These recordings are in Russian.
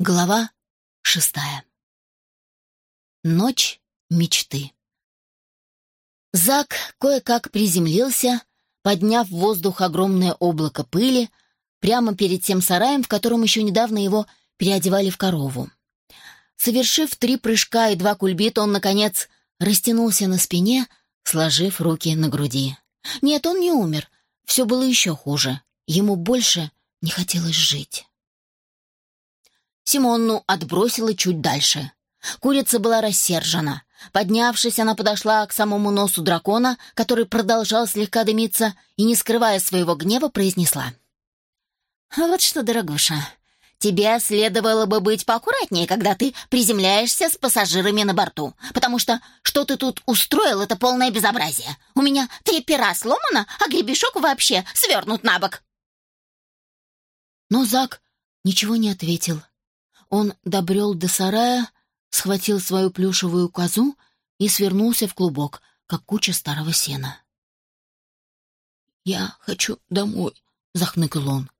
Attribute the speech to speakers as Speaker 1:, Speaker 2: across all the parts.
Speaker 1: Глава шестая. Ночь мечты. Зак кое-как приземлился, подняв в воздух огромное облако пыли прямо перед тем сараем, в котором еще недавно его переодевали в корову. Совершив три прыжка и два кульбита, он, наконец, растянулся на спине, сложив руки на груди. Нет, он не умер. Все было еще хуже. Ему больше не хотелось жить. Симонну отбросила чуть дальше. Курица была рассержена. Поднявшись, она подошла к самому носу дракона, который продолжал слегка дымиться, и, не скрывая своего гнева, произнесла. «Вот что, дорогуша, тебе следовало бы быть поаккуратнее, когда ты приземляешься с пассажирами на борту, потому что что ты тут устроил, это полное безобразие. У меня три пера сломано, а гребешок вообще свернут на бок». Но Зак ничего не ответил. Он добрел до сарая, схватил свою плюшевую козу и свернулся в клубок, как куча старого сена. «Я хочу домой», — захныкал он.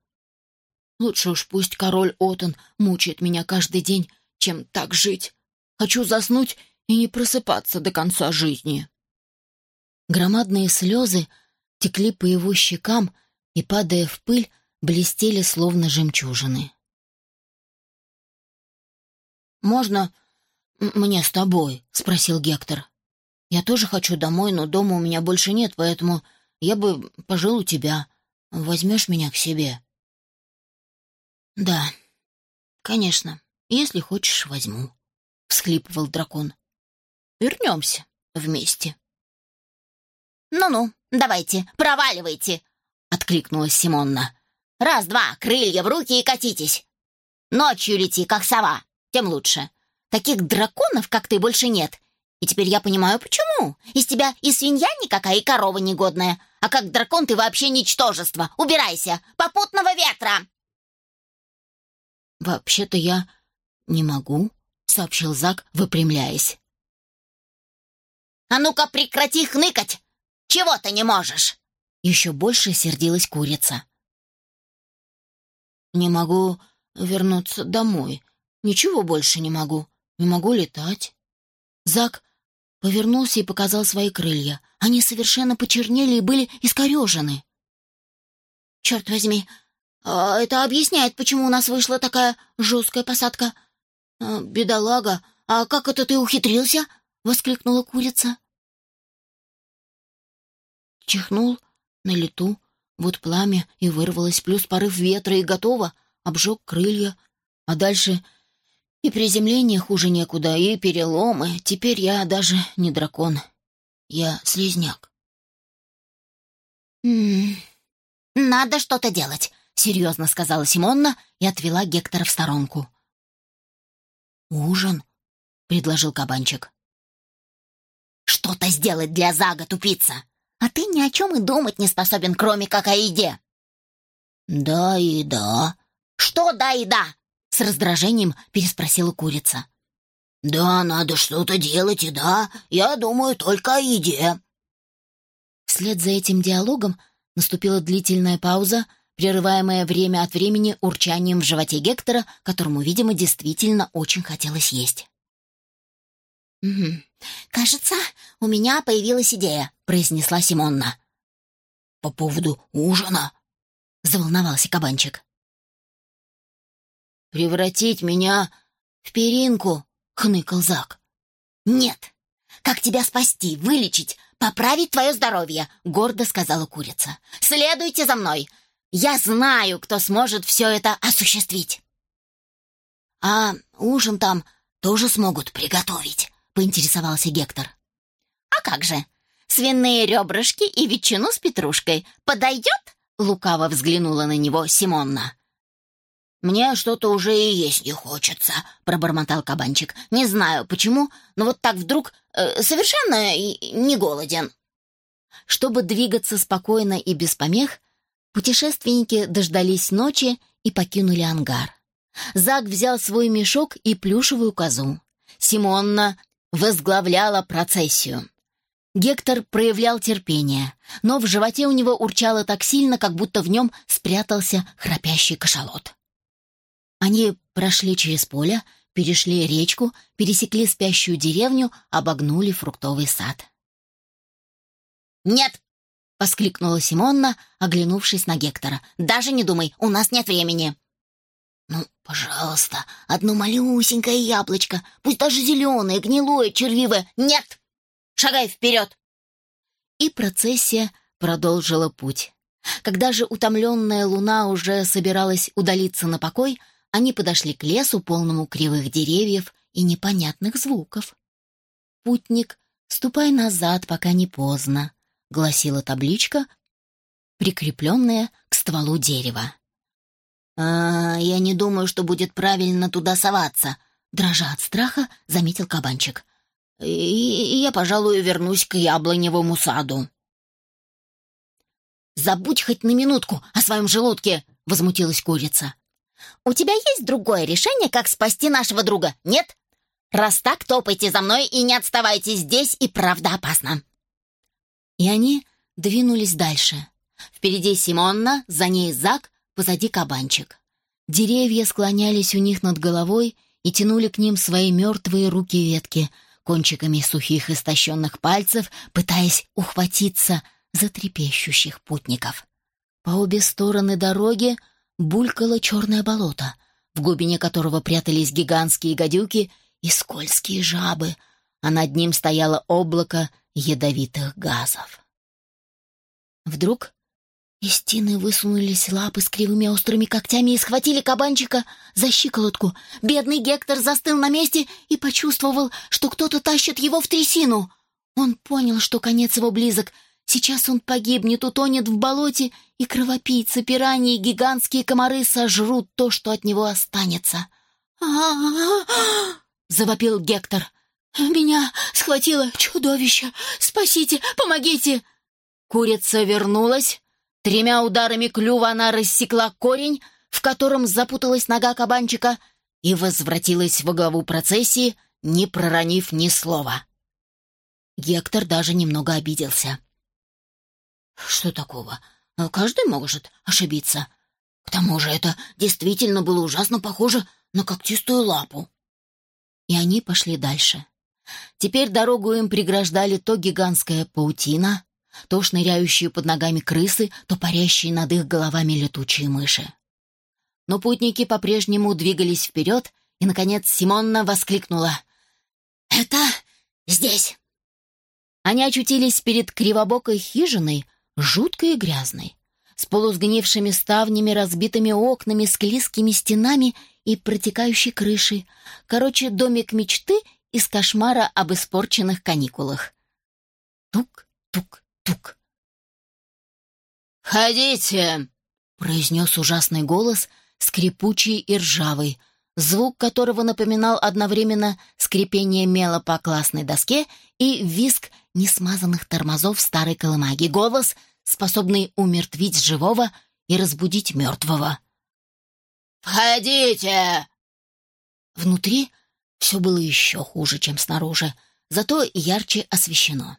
Speaker 1: «Лучше уж пусть король Отон мучает меня каждый день, чем так жить. Хочу заснуть и не просыпаться до конца жизни». Громадные слезы текли по его щекам и, падая в пыль, блестели словно жемчужины. «Можно мне с тобой?» — спросил Гектор. «Я тоже хочу домой, но дома у меня больше нет, поэтому я бы пожил у тебя. Возьмешь меня к себе?» «Да, конечно, если хочешь, возьму», — всхлипывал дракон. «Вернемся вместе».
Speaker 2: «Ну-ну, давайте, проваливайте!» — откликнулась Симонна. «Раз-два, крылья в руки и катитесь! Ночью лети, как сова!» Тем лучше. Таких драконов, как ты, больше нет. И теперь я понимаю, почему. Из тебя и свинья никакая, и корова негодная. А как дракон ты вообще ничтожество. Убирайся! Попутного ветра!»
Speaker 1: «Вообще-то я не могу», — сообщил Зак, выпрямляясь.
Speaker 2: «А ну-ка прекрати хныкать! Чего ты не можешь?»
Speaker 1: Еще больше сердилась курица. «Не могу вернуться домой», Ничего больше не могу. Не могу летать. Зак повернулся и показал свои крылья. Они совершенно почернели и были искорежены.
Speaker 2: «Черт возьми, а это объясняет, почему у нас вышла такая жесткая посадка. А, бедолага, а как это ты ухитрился?» — воскликнула курица.
Speaker 1: Чихнул на лету, вот пламя и вырвалось, плюс порыв ветра и готово, обжег крылья, а дальше и приземление хуже некуда, и переломы. Теперь я даже не дракон. Я слизняк.
Speaker 2: «М -м, «Надо что-то делать», — серьезно сказала Симонна и отвела Гектора в сторонку.
Speaker 1: «Ужин?» — предложил кабанчик.
Speaker 2: «Что-то сделать для Зага, тупица! А ты ни о чем и думать не способен, кроме как о еде!»
Speaker 1: «Да и да».
Speaker 2: «Что да и да?
Speaker 1: С раздражением переспросила курица.
Speaker 3: «Да, надо что-то делать, и да, я думаю только о еде».
Speaker 1: Вслед за этим диалогом наступила длительная пауза, прерываемая время от времени урчанием в животе Гектора, которому, видимо, действительно очень хотелось есть.
Speaker 2: «Угу. «Кажется, у меня появилась идея», — произнесла Симонна.
Speaker 3: «По поводу ужина?»
Speaker 1: — заволновался кабанчик.
Speaker 3: «Превратить меня в перинку?» — хныкал Зак.
Speaker 2: «Нет! Как тебя спасти, вылечить, поправить твое здоровье?» — гордо сказала курица. «Следуйте за мной! Я знаю, кто сможет все это осуществить!»
Speaker 1: «А ужин там тоже смогут приготовить?» — поинтересовался Гектор.
Speaker 2: «А как же? Свиные ребрышки и ветчину с петрушкой подойдет?» — лукаво взглянула на него Симонна.
Speaker 3: «Мне что-то уже и есть не хочется», — пробормотал кабанчик.
Speaker 2: «Не знаю почему, но вот так вдруг э, совершенно не голоден».
Speaker 1: Чтобы двигаться спокойно и без помех, путешественники дождались ночи и покинули ангар. Зак взял свой мешок и плюшевую козу. Симонна возглавляла процессию. Гектор проявлял терпение, но в животе у него урчало так сильно, как будто в нем спрятался храпящий кашалот. Они Прошли через поле, перешли речку, пересекли спящую деревню, обогнули фруктовый сад.
Speaker 2: «Нет!»
Speaker 1: — воскликнула Симонна, оглянувшись на Гектора.
Speaker 2: «Даже не думай, у нас нет времени!»
Speaker 3: «Ну, пожалуйста, одно малюсенькое яблочко, пусть даже зеленое, гнилое, червивое.
Speaker 2: Нет! Шагай вперед!»
Speaker 1: И процессия продолжила путь. Когда же утомленная луна уже собиралась удалиться на покой, они подошли к лесу, полному кривых деревьев и непонятных звуков. «Путник, ступай назад, пока не поздно», — гласила табличка, прикрепленная к стволу дерева.
Speaker 3: «А, я не думаю, что будет правильно туда соваться», —
Speaker 1: дрожа от страха, заметил кабанчик.
Speaker 3: «И, я, пожалуй, вернусь к яблоневому саду».
Speaker 1: «Забудь хоть на минутку о своем желудке!» — возмутилась курица.
Speaker 2: «У тебя есть другое решение, как спасти нашего друга, нет? Раз так, топайте за мной и не отставайте, здесь и правда опасно».
Speaker 1: И они двинулись дальше. Впереди Симонна, за ней Зак, позади кабанчик. Деревья склонялись у них над головой и тянули к ним свои мертвые руки-ветки, кончиками сухих истощенных пальцев, пытаясь ухватиться за трепещущих путников. По обе стороны дороги булькало черное болото, в глубине которого прятались гигантские гадюки и скользкие жабы, а над ним стояло облако ядовитых газов. Вдруг из стены высунулись лапы с кривыми острыми когтями и схватили кабанчика за щиколотку. Бедный Гектор застыл на месте и почувствовал, что кто-то тащит его в трясину. Он понял, что конец его близок. Сейчас он погибнет, утонет в болоте, и кровопийцы, пираньи и гигантские комары сожрут то, что от него останется. а завопил Гектор. «Меня схватило чудовище! Спасите! Помогите!» Курица вернулась. Тремя ударами клюва она рассекла корень, в котором запуталась нога кабанчика, и возвратилась во главу процессии, не проронив ни слова. Гектор даже немного обиделся.
Speaker 3: «Что такого? Каждый может ошибиться. К тому же это действительно было ужасно похоже на когтистую лапу».
Speaker 1: И они пошли дальше. Теперь дорогу им преграждали то гигантская паутина, то шныряющие под ногами крысы, то парящие над их головами летучие мыши. Но путники по-прежнему двигались вперед, и, наконец, Симонна воскликнула.
Speaker 3: «Это здесь!»
Speaker 1: Они очутились перед кривобокой хижиной, жуткой и грязной, с полусгнившими ставнями, разбитыми окнами, склизкими стенами и протекающей крышей. Короче, домик мечты из кошмара об испорченных каникулах. Тук-тук-тук.
Speaker 3: «Ходите!» — произнес ужасный голос, скрипучий и ржавый, звук которого напоминал одновременно скрипение мела по классной доске и визг несмазанных тормозов старой колымаги. Голос, способный умертвить живого и разбудить мертвого. «Входите!» Внутри все было еще хуже, чем снаружи, зато ярче освещено.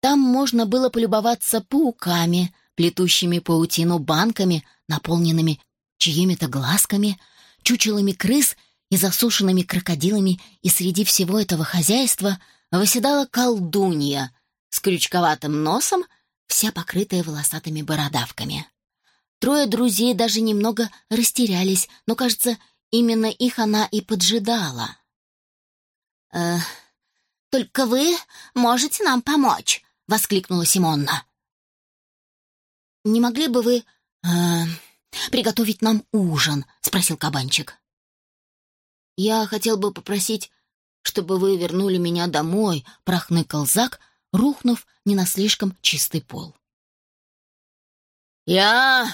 Speaker 3: Там можно было полюбоваться пауками, плетущими паутину банками, наполненными чьими-то глазками, чучелами крыс и засушенными крокодилами, и среди всего этого хозяйства восседала колдунья с крючковатым носом, вся покрытая волосатыми бородавками. Трое друзей даже немного растерялись, но, кажется, именно их она и поджидала.
Speaker 2: «Э, «Только вы можете нам помочь», — воскликнула Симонна.
Speaker 1: «Не могли бы вы э, приготовить нам ужин?» — спросил кабанчик. «Я хотел бы попросить, чтобы вы вернули меня домой», — прохныкал Зак, рухнув не на слишком чистый пол.
Speaker 3: «Я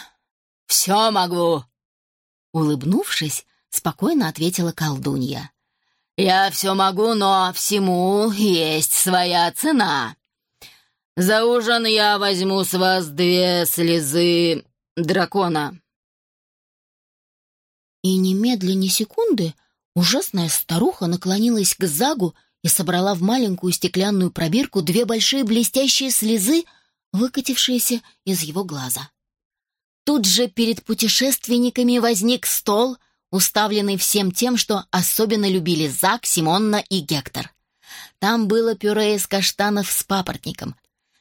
Speaker 3: все могу», — улыбнувшись, спокойно ответила колдунья. «Я все могу, но всему есть своя цена. За ужин я возьму с вас две слезы дракона».
Speaker 1: И немедленно секунды ужасная старуха наклонилась к Загу и собрала в маленькую стеклянную пробирку две большие блестящие слезы, выкатившиеся из его глаза. Тут же перед путешественниками возник стол,
Speaker 3: уставленный всем тем, что особенно любили Зак, Симонна и Гектор. Там было пюре из каштанов с папоротником,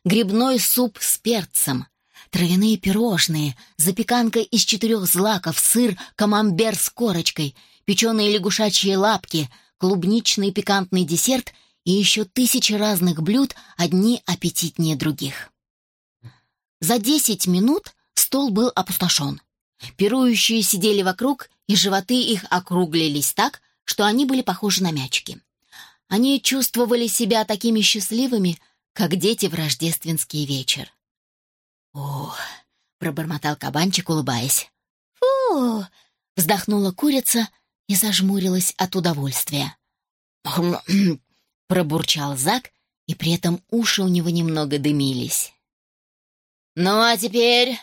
Speaker 3: грибной суп с перцем, травяные пирожные, запеканка из четырех злаков, сыр, камамбер с корочкой, печеные лягушачьи лапки, клубничный пикантный десерт и еще тысячи разных блюд, одни аппетитнее других. За десять минут стол был опустошен. Пирующие сидели вокруг, и животы их округлились так, что они были похожи на мячики. Они чувствовали себя такими счастливыми, как дети в рождественский вечер. «О!» — пробормотал кабанчик, улыбаясь.
Speaker 1: «Фу!»
Speaker 3: — вздохнула курица и зажмурилась от удовольствия. пробурчал Зак, и при этом уши у него немного дымились. «Ну а теперь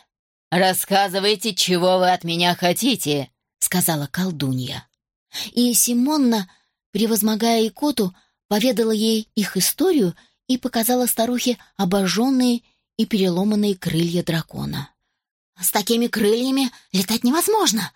Speaker 3: рассказывайте, чего вы от меня хотите», — сказала колдунья. И Симонна превозмогая икоту, поведала ей их историю и показала старухе обожженные и переломанные крылья дракона.
Speaker 1: «С такими крыльями летать невозможно.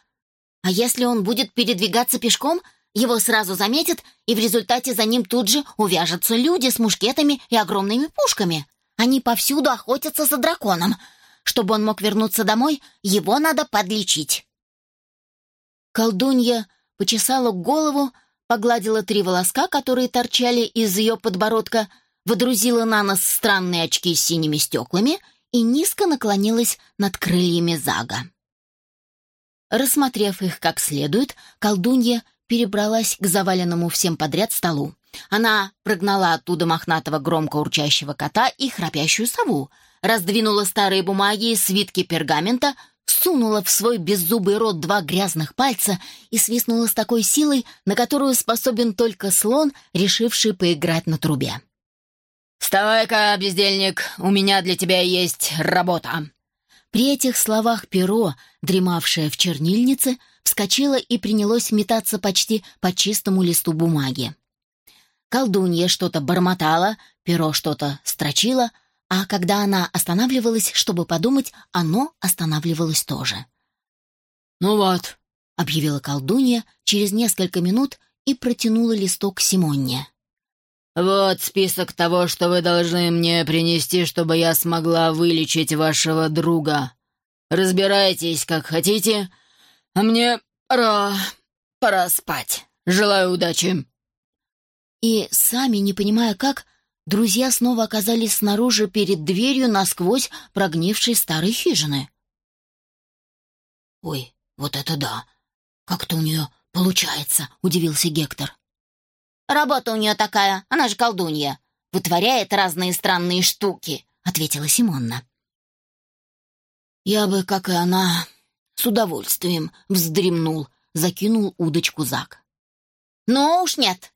Speaker 1: А если он будет передвигаться пешком, его сразу заметят, и в результате за ним тут же увяжутся люди с мушкетами и огромными пушками. Они повсюду охотятся за драконом. Чтобы он мог вернуться домой, его надо подлечить».
Speaker 3: Колдунья почесала голову, погладила три волоска, которые торчали из ее подбородка, водрузила на нос странные очки с синими стеклами и низко наклонилась над крыльями Зага. Рассмотрев их как следует, колдунья перебралась к заваленному всем подряд столу. Она прогнала оттуда мохнатого громко урчащего кота и храпящую сову, раздвинула старые бумаги и свитки пергамента, сунула в свой беззубый рот два грязных пальца и свистнула с такой силой, на которую способен только слон, решивший поиграть на трубе. «Вставай-ка, бездельник, у меня для тебя есть работа!» При этих словах перо, дремавшее в чернильнице, вскочило и принялось метаться почти по чистому листу бумаги. Колдунья что-то бормотала, перо что-то строчило — а когда она останавливалась, чтобы подумать, оно останавливалось тоже. «Ну вот», — объявила колдунья через несколько минут и протянула листок Симонне. «Вот список того, что вы должны мне принести, чтобы я смогла вылечить вашего друга. Разбирайтесь, как хотите, а мне пора... пора спать. Желаю удачи». И, сами не понимая как, друзья снова оказались снаружи перед дверью насквозь прогнившей старой хижины. «Ой, вот это да! Как-то у нее получается!» — удивился Гектор.
Speaker 1: «Работа у нее такая, она же колдунья. Вытворяет разные странные штуки», — ответила Симонна.
Speaker 3: «Я бы, как и она, с удовольствием вздремнул», — закинул удочку Зак.
Speaker 1: «Ну уж нет.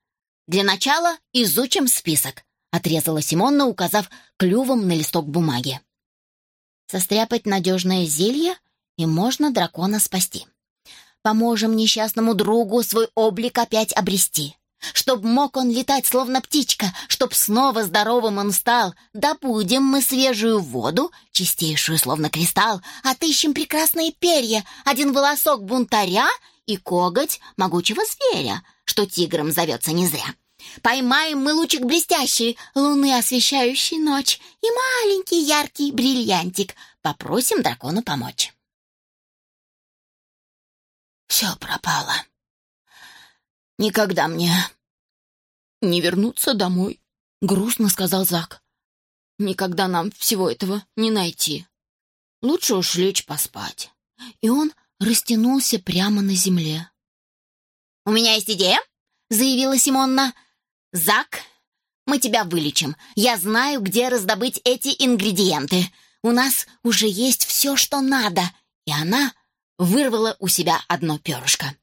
Speaker 1: Для начала изучим список», — отрезала Симонна, указав клювом на листок бумаги. «Состряпать надежное зелье, и можно дракона спасти. Поможем несчастному другу свой облик опять обрести. Чтоб мог он летать, словно птичка, чтоб снова здоровым он стал, добудем мы свежую воду, чистейшую, словно кристалл, отыщем прекрасные перья, один волосок бунтаря и коготь могучего зверя, что тигром зовется не зря. Поймаем мы лучик блестящий, луны, освещающий ночь, и маленький яркий бриллиантик. Попросим дракону помочь.
Speaker 3: Все пропало. Никогда мне не вернуться домой, грустно сказал Зак. Никогда нам всего этого не найти. Лучше уж лечь поспать. И он растянулся прямо на земле.
Speaker 1: «У меня есть идея», — заявила Симонна. «Зак, мы тебя вылечим. Я знаю, где раздобыть эти ингредиенты. У нас уже есть все, что надо». И она вырвала у себя одно перышко.